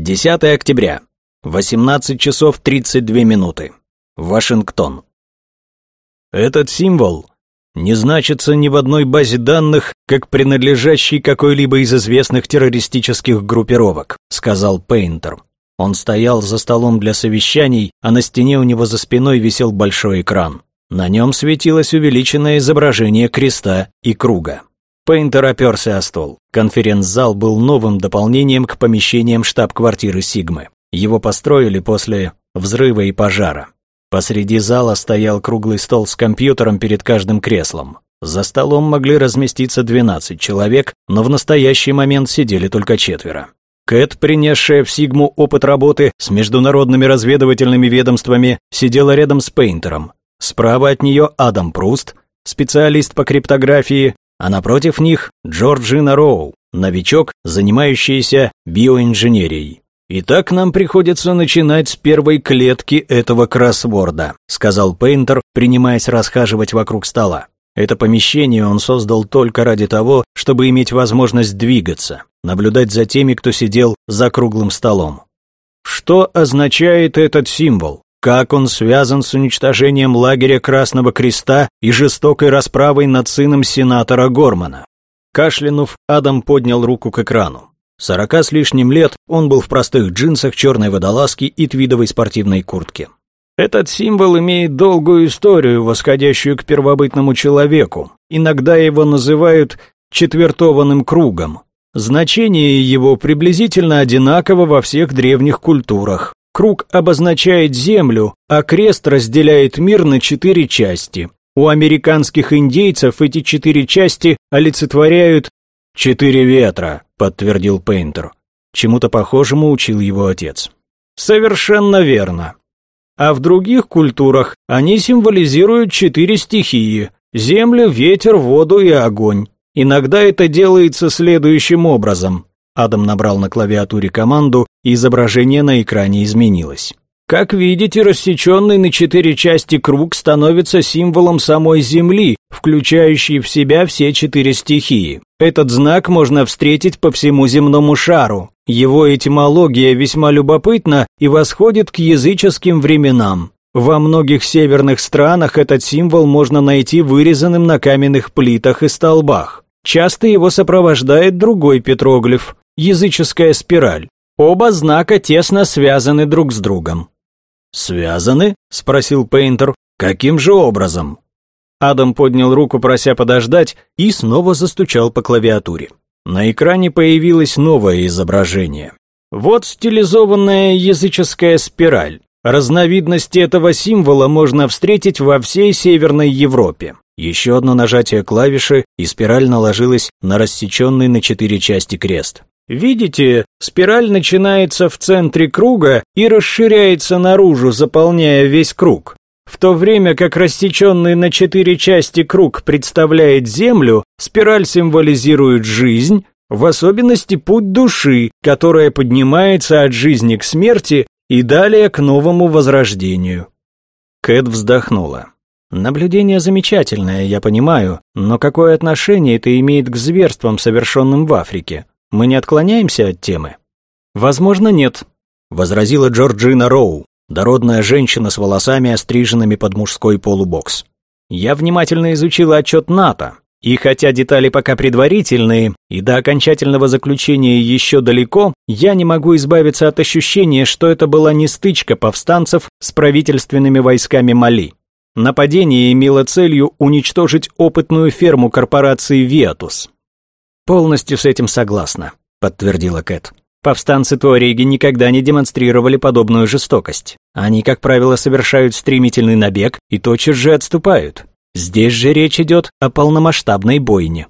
10 октября. 18 часов 32 минуты. Вашингтон. Этот символ не значится ни в одной базе данных, как принадлежащий какой-либо из известных террористических группировок, сказал Пейнтер. Он стоял за столом для совещаний, а на стене у него за спиной висел большой экран. На нем светилось увеличенное изображение креста и круга. Пейнтер оперся о стол. Конференц-зал был новым дополнением к помещениям штаб-квартиры Сигмы. Его построили после взрыва и пожара. Посреди зала стоял круглый стол с компьютером перед каждым креслом. За столом могли разместиться 12 человек, но в настоящий момент сидели только четверо. Кэт, принесшая в Сигму опыт работы с международными разведывательными ведомствами, сидела рядом с Пейнтером. Справа от нее Адам Пруст, специалист по криптографии, а напротив них Джорджина Роу, новичок, занимающийся биоинженерией. «Итак, нам приходится начинать с первой клетки этого кроссворда», сказал Пейнтер, принимаясь расхаживать вокруг стола. Это помещение он создал только ради того, чтобы иметь возможность двигаться, наблюдать за теми, кто сидел за круглым столом. Что означает этот символ? Как он связан с уничтожением лагеря Красного Креста и жестокой расправой над сыном сенатора Гормана? Кашлянув, Адам поднял руку к экрану. Сорока с лишним лет он был в простых джинсах, черной водолазке и твидовой спортивной куртке. Этот символ имеет долгую историю, восходящую к первобытному человеку. Иногда его называют четвертованным кругом. Значение его приблизительно одинаково во всех древних культурах. Круг обозначает землю, а крест разделяет мир на четыре части. У американских индейцев эти четыре части олицетворяют четыре ветра, подтвердил Пейнтер. Чему-то похожему учил его отец. Совершенно верно. А в других культурах они символизируют четыре стихии – землю, ветер, воду и огонь. Иногда это делается следующим образом. Адам набрал на клавиатуре команду, и изображение на экране изменилось. Как видите, рассеченный на четыре части круг становится символом самой Земли, включающей в себя все четыре стихии. Этот знак можно встретить по всему земному шару. Его этимология весьма любопытна и восходит к языческим временам. Во многих северных странах этот символ можно найти вырезанным на каменных плитах и столбах. Часто его сопровождает другой петроглиф – языческая спираль. Оба знака тесно связаны друг с другом. «Связаны?» – спросил Пейнтер. «Каким же образом?» Адам поднял руку, прося подождать, и снова застучал по клавиатуре. На экране появилось новое изображение. Вот стилизованная языческая спираль. Разновидности этого символа можно встретить во всей Северной Европе. Еще одно нажатие клавиши, и спираль наложилась на рассеченный на четыре части крест. Видите, спираль начинается в центре круга и расширяется наружу, заполняя весь круг. В то время как рассеченный на четыре части круг представляет Землю, спираль символизирует жизнь, в особенности путь души, которая поднимается от жизни к смерти и далее к новому возрождению. Кэт вздохнула. Наблюдение замечательное, я понимаю, но какое отношение это имеет к зверствам, совершенным в Африке? Мы не отклоняемся от темы? Возможно, нет, возразила Джорджина Роу, дородная женщина с волосами, остриженными под мужской полубокс. Я внимательно изучила отчет НАТО, и хотя детали пока предварительные, и до окончательного заключения еще далеко, я не могу избавиться от ощущения, что это была не стычка повстанцев с правительственными войсками Мали. Нападение имело целью уничтожить опытную ферму корпорации «Виатус». «Полностью с этим согласна», — подтвердила Кэт. «Повстанцы Туареги никогда не демонстрировали подобную жестокость. Они, как правило, совершают стремительный набег и тотчас же отступают. Здесь же речь идет о полномасштабной бойне».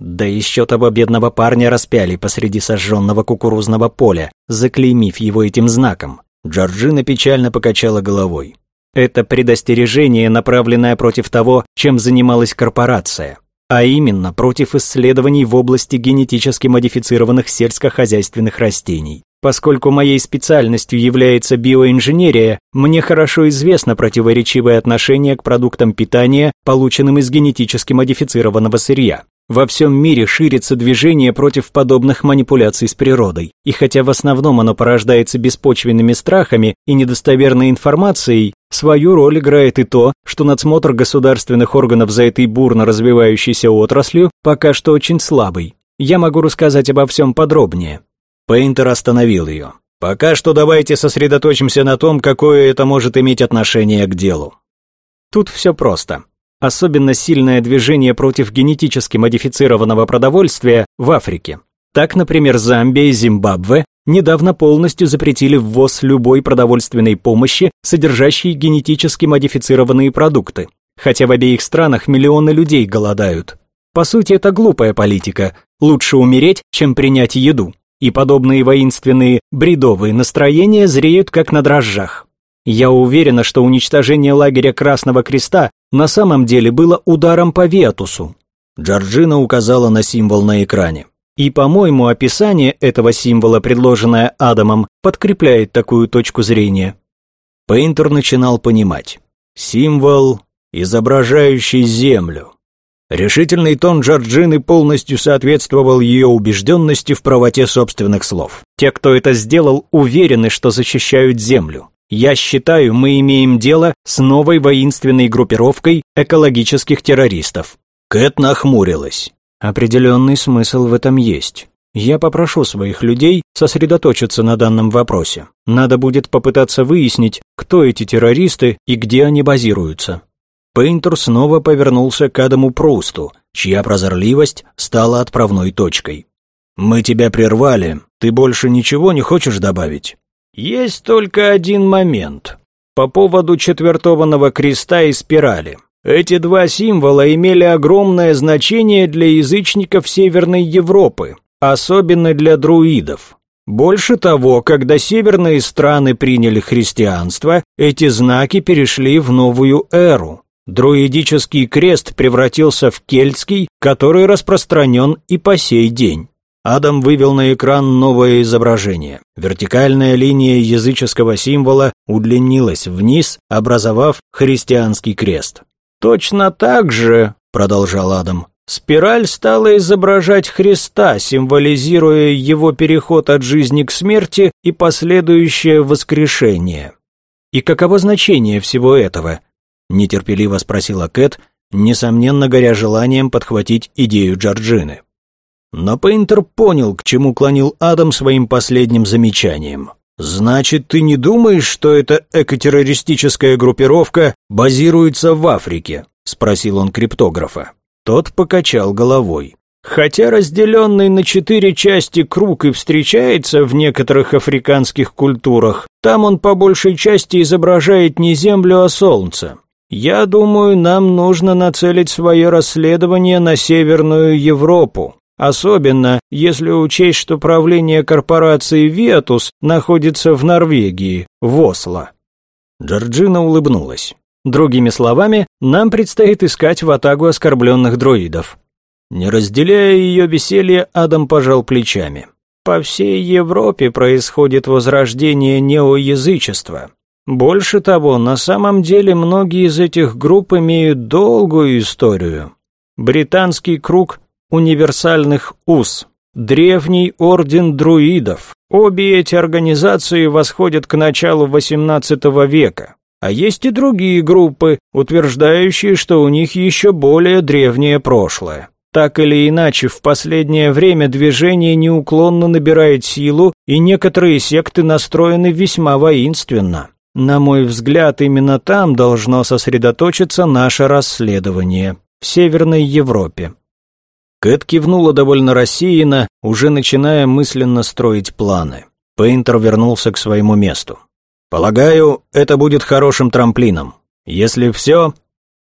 Да еще того бедного парня распяли посреди сожженного кукурузного поля, заклеймив его этим знаком. Джорджина печально покачала головой. Это предостережение, направленное против того, чем занималась корпорация а именно против исследований в области генетически модифицированных сельскохозяйственных растений. Поскольку моей специальностью является биоинженерия, мне хорошо известно противоречивое отношение к продуктам питания, полученным из генетически модифицированного сырья. Во всем мире ширится движение против подобных манипуляций с природой, и хотя в основном оно порождается беспочвенными страхами и недостоверной информацией, свою роль играет и то, что надсмотр государственных органов за этой бурно развивающейся отраслью пока что очень слабый. Я могу рассказать обо всем подробнее. Пейнтер остановил ее. Пока что давайте сосредоточимся на том, какое это может иметь отношение к делу. Тут все просто. Особенно сильное движение против генетически модифицированного продовольствия в Африке. Так, например, Замбия и Зимбабве недавно полностью запретили ввоз любой продовольственной помощи, содержащей генетически модифицированные продукты. Хотя в обеих странах миллионы людей голодают. По сути, это глупая политика. Лучше умереть, чем принять еду. И подобные воинственные, бредовые настроения зреют как на дрожжах. Я уверена, что уничтожение лагеря Красного Креста на самом деле было ударом по Ветусу. Джорджина указала на символ на экране. И, по-моему, описание этого символа, предложенное Адамом, подкрепляет такую точку зрения. Пейнтер начинал понимать. Символ, изображающий Землю. Решительный тон Джорджины полностью соответствовал ее убежденности в правоте собственных слов. Те, кто это сделал, уверены, что защищают Землю. Я считаю, мы имеем дело с новой воинственной группировкой экологических террористов. Кэт нахмурилась. Определенный смысл в этом есть. Я попрошу своих людей сосредоточиться на данном вопросе. Надо будет попытаться выяснить, кто эти террористы и где они базируются. Пейнтер снова повернулся к Адаму Прусту, чья прозорливость стала отправной точкой. «Мы тебя прервали. Ты больше ничего не хочешь добавить?» Есть только один момент. По поводу четвертованного креста и спирали. Эти два символа имели огромное значение для язычников Северной Европы, особенно для друидов. Больше того, когда северные страны приняли христианство, эти знаки перешли в новую эру. Друидический крест превратился в кельтский, который распространен и по сей день. Адам вывел на экран новое изображение. Вертикальная линия языческого символа удлинилась вниз, образовав христианский крест. «Точно так же», — продолжал Адам, — «спираль стала изображать Христа, символизируя его переход от жизни к смерти и последующее воскрешение». «И каково значение всего этого?» — нетерпеливо спросила Кэт, несомненно горя желанием подхватить идею Джорджины. Но Пейнтер понял, к чему клонил Адам своим последним замечанием. «Значит, ты не думаешь, что эта экотеррористическая группировка базируется в Африке?» – спросил он криптографа. Тот покачал головой. Хотя разделенный на четыре части круг и встречается в некоторых африканских культурах, там он по большей части изображает не Землю, а Солнце. Я думаю, нам нужно нацелить свое расследование на Северную Европу. Особенно, если учесть, что правление корпорации «Ветус» находится в Норвегии, в Осло. Джорджина улыбнулась. Другими словами, нам предстоит искать в атагу оскорбленных дроидов. Не разделяя ее веселье, Адам пожал плечами. По всей Европе происходит возрождение неоязычества. Больше того, на самом деле многие из этих групп имеют долгую историю. Британский круг универсальных уз, древний орден друидов. Обе эти организации восходят к началу XVIII века. А есть и другие группы, утверждающие, что у них еще более древнее прошлое. Так или иначе, в последнее время движение неуклонно набирает силу, и некоторые секты настроены весьма воинственно. На мой взгляд, именно там должно сосредоточиться наше расследование, в Северной Европе. Кэт кивнула довольно рассеянно, уже начиная мысленно строить планы. Пейнтер вернулся к своему месту. «Полагаю, это будет хорошим трамплином. Если все...»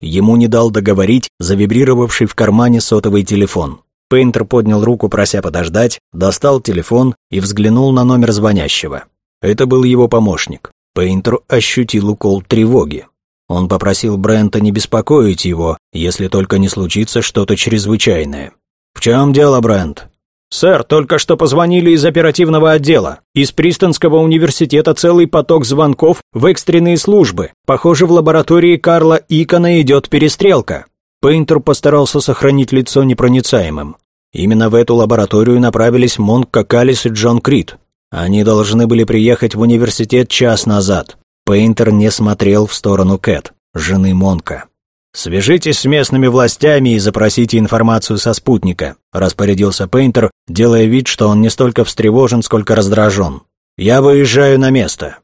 Ему не дал договорить завибрировавший в кармане сотовый телефон. Пейнтер поднял руку, прося подождать, достал телефон и взглянул на номер звонящего. Это был его помощник. Пейнтер ощутил укол тревоги. Он попросил Брента не беспокоить его, если только не случится что-то чрезвычайное. «В чем дело, Брент?» «Сэр, только что позвонили из оперативного отдела. Из Пристонского университета целый поток звонков в экстренные службы. Похоже, в лаборатории Карла Икона идет перестрелка». Пейнтер постарался сохранить лицо непроницаемым. Именно в эту лабораторию направились Монк Какалис и Джон Крид. Они должны были приехать в университет час назад. Пейнтер не смотрел в сторону Кэт, жены Монка. «Свяжитесь с местными властями и запросите информацию со спутника», распорядился Пейнтер, делая вид, что он не столько встревожен, сколько раздражен. «Я выезжаю на место».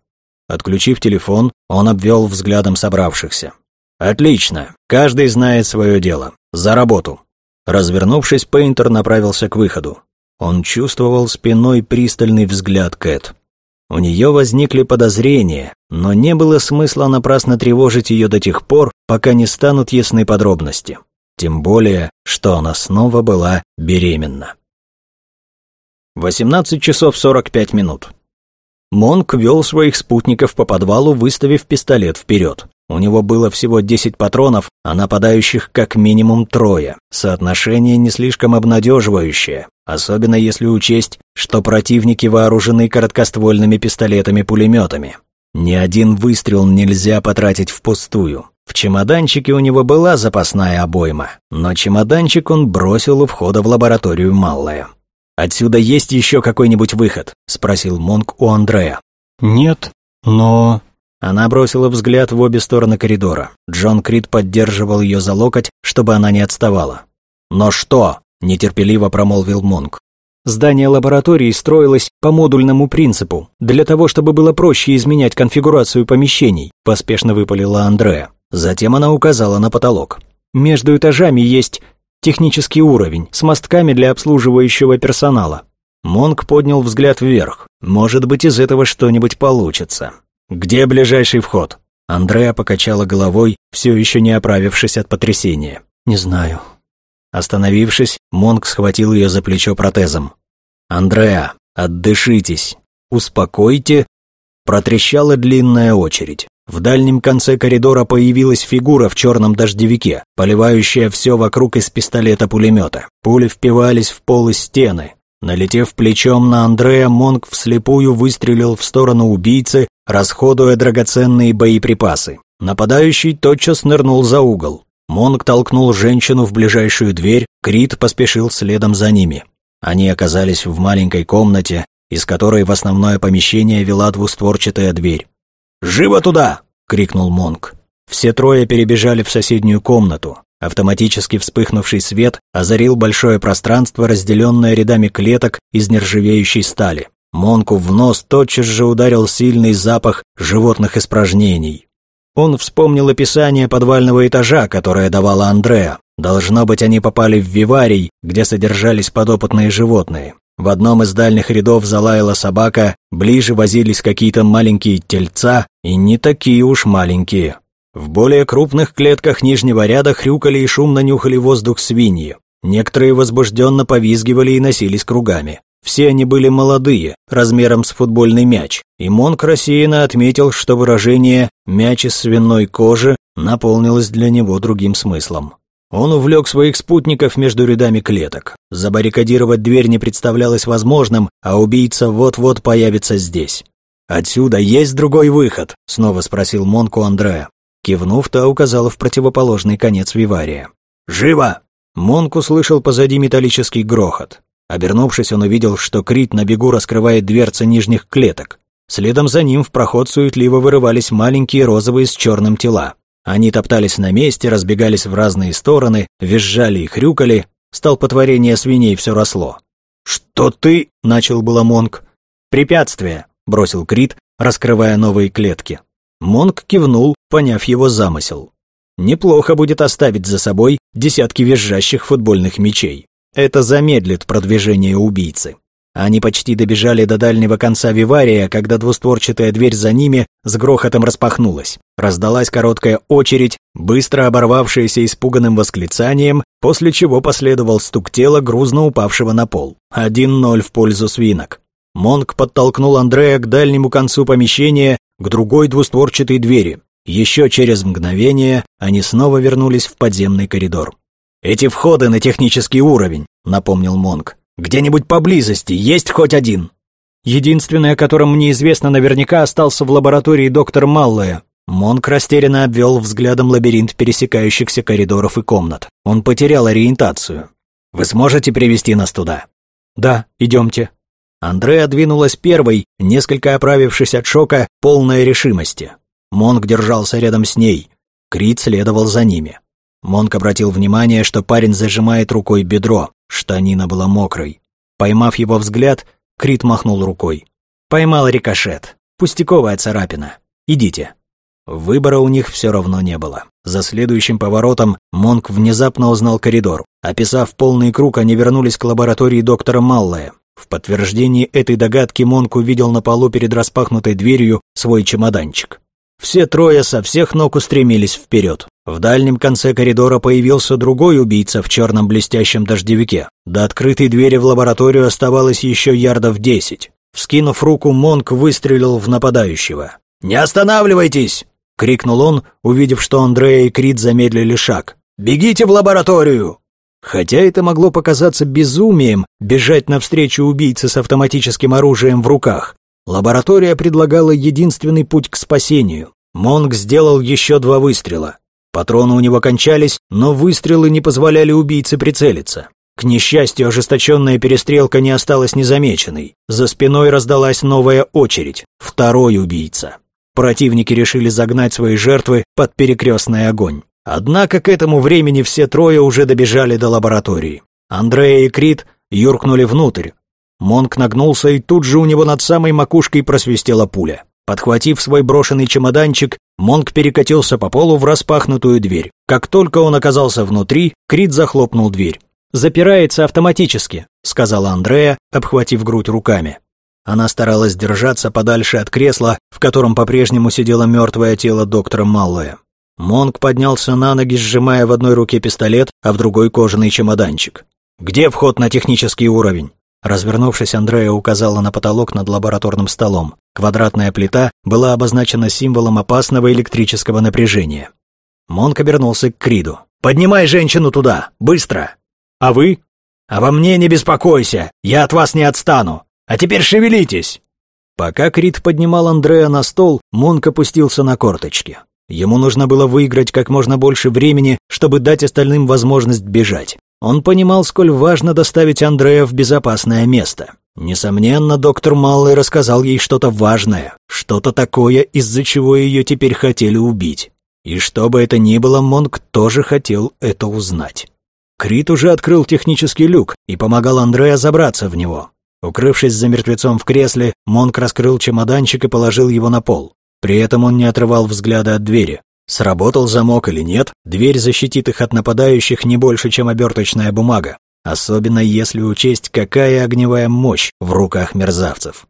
Отключив телефон, он обвел взглядом собравшихся. «Отлично. Каждый знает свое дело. За работу». Развернувшись, Пейнтер направился к выходу. Он чувствовал спиной пристальный взгляд Кэт. У нее возникли подозрения, но не было смысла напрасно тревожить ее до тех пор, пока не станут ясны подробности. Тем более, что она снова была беременна. 18 часов 45 минут. Монк вел своих спутников по подвалу, выставив пистолет вперед. У него было всего 10 патронов, а нападающих как минимум трое. Соотношение не слишком обнадеживающее, особенно если учесть, что противники вооружены короткоствольными пистолетами-пулеметами. Ни один выстрел нельзя потратить впустую. В чемоданчике у него была запасная обойма, но чемоданчик он бросил у входа в лабораторию Маллая. «Отсюда есть еще какой-нибудь выход?» – спросил Монк у Андрея. «Нет, но...» Она бросила взгляд в обе стороны коридора. Джон Крид поддерживал ее за локоть, чтобы она не отставала. «Но что?» – нетерпеливо промолвил Монк. Здание лаборатории строилось по модульному принципу, для того, чтобы было проще изменять конфигурацию помещений, поспешно выпалила Андреа. Затем она указала на потолок. Между этажами есть технический уровень с мостками для обслуживающего персонала. Монк поднял взгляд вверх. Может быть, из этого что-нибудь получится. «Где ближайший вход?» Андреа покачала головой, все еще не оправившись от потрясения. «Не знаю». Остановившись, Монк схватил ее за плечо протезом. «Андреа, отдышитесь. Успокойте». Протрещала длинная очередь. В дальнем конце коридора появилась фигура в черном дождевике, поливающая все вокруг из пистолета-пулемета. Пули впивались в пол и стены. Налетев плечом на Андрея, Монк вслепую выстрелил в сторону убийцы, расходуя драгоценные боеприпасы. Нападающий тотчас нырнул за угол. Монк толкнул женщину в ближайшую дверь, Крит поспешил следом за ними. Они оказались в маленькой комнате, из которой в основное помещение вела двустворчатая дверь. «Живо туда!» — крикнул Монк. Все трое перебежали в соседнюю комнату. Автоматически вспыхнувший свет озарил большое пространство, разделенное рядами клеток из нержавеющей стали. Монку в нос тотчас же ударил сильный запах животных испражнений. Он вспомнил описание подвального этажа, которое давала Андреа. Должно быть, они попали в виварий, где содержались подопытные животные. В одном из дальних рядов залаяла собака, ближе возились какие-то маленькие тельца, и не такие уж маленькие. В более крупных клетках нижнего ряда хрюкали и шумно нюхали воздух свиньи. Некоторые возбужденно повизгивали и носились кругами. Все они были молодые, размером с футбольный мяч, и Монк рассеянно отметил, что выражение «мяч из свиной кожи» наполнилось для него другим смыслом. Он увлек своих спутников между рядами клеток. Забаррикадировать дверь не представлялось возможным, а убийца вот-вот появится здесь. «Отсюда есть другой выход?» — снова спросил Монку Андреа. Кивнув, та указала в противоположный конец вивария. «Живо!» Монк услышал позади металлический грохот. Обернувшись, он увидел, что Крит на бегу раскрывает дверцы нижних клеток. Следом за ним в проход суетливо вырывались маленькие розовые с черным тела. Они топтались на месте, разбегались в разные стороны, визжали и хрюкали. Столпотворение свиней все росло. «Что ты?» — начал было Монк. «Препятствие», — бросил Крит, раскрывая новые клетки. Монк кивнул, поняв его замысел. Неплохо будет оставить за собой десятки визжащих футбольных мячей. Это замедлит продвижение убийцы. Они почти добежали до дальнего конца вивария, когда двустворчатая дверь за ними с грохотом распахнулась. Раздалась короткая очередь, быстро оборвавшаяся испуганным восклицанием, после чего последовал стук тела, грузно упавшего на пол. 1-0 в пользу свинок. Монк подтолкнул Андрея к дальнему концу помещения, к другой двустворчатой двери. Еще через мгновение они снова вернулись в подземный коридор. «Эти входы на технический уровень», — напомнил Монк. «Где-нибудь поблизости есть хоть один?» «Единственный, о котором мне известно наверняка, остался в лаборатории доктора Маллая». Монк растерянно обвел взглядом лабиринт пересекающихся коридоров и комнат. Он потерял ориентацию. «Вы сможете привести нас туда?» «Да, идемте». Андреа двинулась первой, несколько оправившись от шока, полной решимости. Монк держался рядом с ней. Крит следовал за ними. Монк обратил внимание, что парень зажимает рукой бедро, штанина была мокрой. Поймав его взгляд, Крит махнул рукой. Поймал рикошет. Пустяковая царапина. Идите. Выбора у них все равно не было. За следующим поворотом Монк внезапно узнал коридор. Описав полный круг, они вернулись к лаборатории доктора Маллая. В подтверждении этой догадки Монк увидел на полу перед распахнутой дверью свой чемоданчик. Все трое со всех ног устремились вперед. В дальнем конце коридора появился другой убийца в черном блестящем дождевике. До открытой двери в лабораторию оставалось еще ярдов десять. Вскинув руку, Монк выстрелил в нападающего. «Не останавливайтесь!» — крикнул он, увидев, что Андрея и Крит замедлили шаг. «Бегите в лабораторию!» Хотя это могло показаться безумием бежать навстречу убийце с автоматическим оружием в руках, лаборатория предлагала единственный путь к спасению. Монк сделал еще два выстрела. Патроны у него кончались, но выстрелы не позволяли убийце прицелиться. К несчастью, ожесточенная перестрелка не осталась незамеченной. За спиной раздалась новая очередь. Второй убийца. Противники решили загнать свои жертвы под перекрестный огонь. Однако к этому времени все трое уже добежали до лаборатории. Андрея и Крит юркнули внутрь. Монк нагнулся, и тут же у него над самой макушкой просвистела пуля. Подхватив свой брошенный чемоданчик, Монк перекатился по полу в распахнутую дверь. Как только он оказался внутри, Крит захлопнул дверь. «Запирается автоматически», — сказала Андрея, обхватив грудь руками. Она старалась держаться подальше от кресла, в котором по-прежнему сидело мертвое тело доктора Маллоя. Монк поднялся на ноги, сжимая в одной руке пистолет, а в другой кожаный чемоданчик. «Где вход на технический уровень?» Развернувшись, Андрея указала на потолок над лабораторным столом. Квадратная плита была обозначена символом опасного электрического напряжения. Монк обернулся к Криду. «Поднимай женщину туда! Быстро!» «А вы?» «Обо мне не беспокойся! Я от вас не отстану! А теперь шевелитесь!» Пока Крид поднимал Андрея на стол, Монк опустился на корточки. Ему нужно было выиграть как можно больше времени, чтобы дать остальным возможность бежать. Он понимал, сколь важно доставить Андрея в безопасное место. Несомненно, доктор Маллой рассказал ей что-то важное, что-то такое, из-за чего ее теперь хотели убить. И что бы это ни было, Монк тоже хотел это узнать. Крит уже открыл технический люк и помогал Андрея забраться в него. Укрывшись за мертвецом в кресле, Монк раскрыл чемоданчик и положил его на пол. При этом он не отрывал взгляда от двери. Сработал замок или нет, дверь защитит их от нападающих не больше, чем оберточная бумага, особенно если учесть, какая огневая мощь в руках мерзавцев.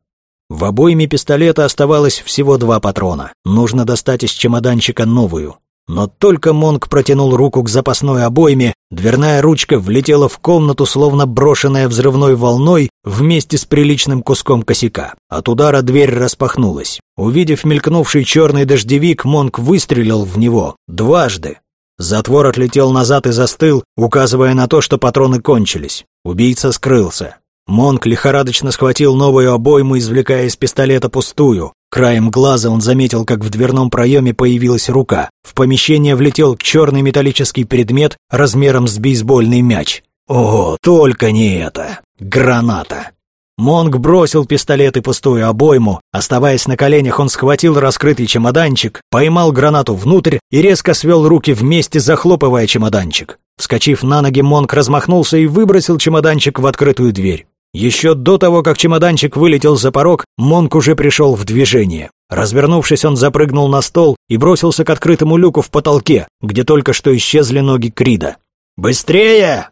В обойме пистолета оставалось всего два патрона. Нужно достать из чемоданчика новую. Но только Монк протянул руку к запасной обойме, дверная ручка влетела в комнату, словно брошенная взрывной волной вместе с приличным куском косяка. От удара дверь распахнулась. Увидев мелькнувший черный дождевик, Монк выстрелил в него. Дважды. Затвор отлетел назад и застыл, указывая на то, что патроны кончились. Убийца скрылся. Монк лихорадочно схватил новую обойму, извлекая из пистолета пустую. Краем глаза он заметил, как в дверном проеме появилась рука. В помещение влетел черный металлический предмет размером с бейсбольный мяч. О, только не это! Граната! Монг бросил пистолет и пустую обойму. Оставаясь на коленях, он схватил раскрытый чемоданчик, поймал гранату внутрь и резко свел руки вместе, захлопывая чемоданчик. Вскочив на ноги, Монг размахнулся и выбросил чемоданчик в открытую дверь. Еще до того, как чемоданчик вылетел за порог, Монк уже пришел в движение. Развернувшись, он запрыгнул на стол и бросился к открытому люку в потолке, где только что исчезли ноги Крида. «Быстрее!»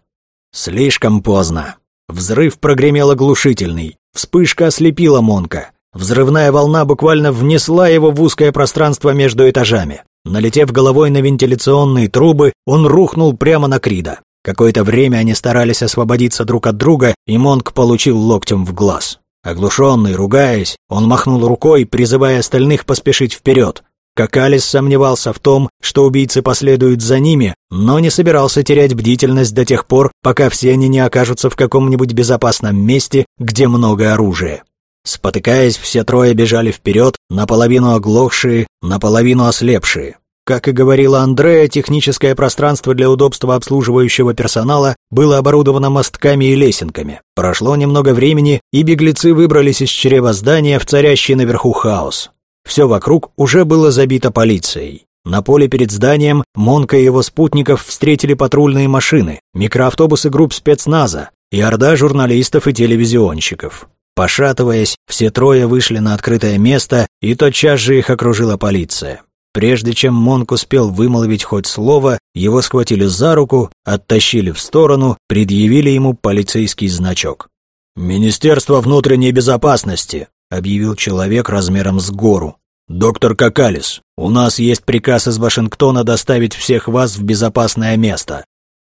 Слишком поздно. Взрыв прогремел оглушительный. Вспышка ослепила Монка. Взрывная волна буквально внесла его в узкое пространство между этажами. Налетев головой на вентиляционные трубы, он рухнул прямо на Крида. Какое-то время они старались освободиться друг от друга, и Монк получил локтем в глаз. Оглушенный, ругаясь, он махнул рукой, призывая остальных поспешить вперед. Какалис сомневался в том, что убийцы последуют за ними, но не собирался терять бдительность до тех пор, пока все они не окажутся в каком-нибудь безопасном месте, где много оружия. Спотыкаясь, все трое бежали вперед, наполовину оглохшие, наполовину ослепшие. Как и говорила Андрея, техническое пространство для удобства обслуживающего персонала было оборудовано мостками и лесенками. Прошло немного времени, и беглецы выбрались из чрева здания в царящий наверху хаос. Все вокруг уже было забито полицией. На поле перед зданием Монка и его спутников встретили патрульные машины, микроавтобусы групп спецназа и орда журналистов и телевизионщиков. Пошатываясь, все трое вышли на открытое место, и тотчас же их окружила полиция. Прежде чем Монк успел вымолвить хоть слово, его схватили за руку, оттащили в сторону, предъявили ему полицейский значок. «Министерство внутренней безопасности», — объявил человек размером с гору. «Доктор Какалис, у нас есть приказ из Вашингтона доставить всех вас в безопасное место».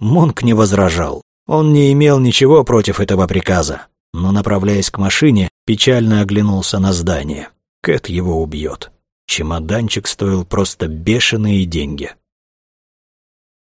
Монк не возражал. Он не имел ничего против этого приказа, но, направляясь к машине, печально оглянулся на здание. Кэт его убьет. Чемоданчик стоил просто бешеные деньги.